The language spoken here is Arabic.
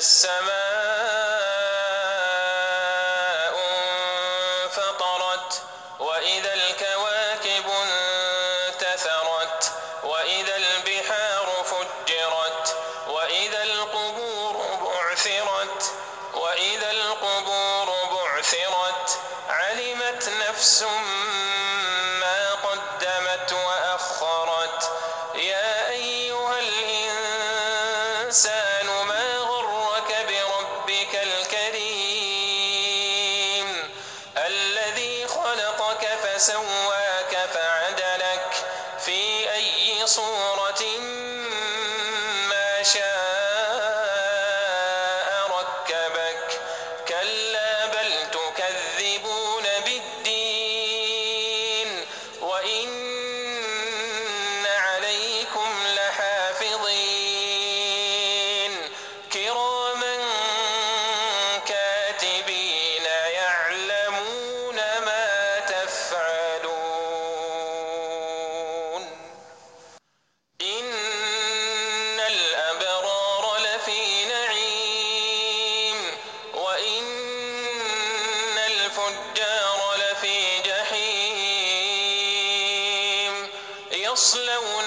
السماء انفطرت وإذا الكواكب انتثرت وإذا البحار فجرت وإذا القبور بعثرت وإذا القبور بعثرت علمت نفس ما سواك فعدلك. في أي صورة يصلون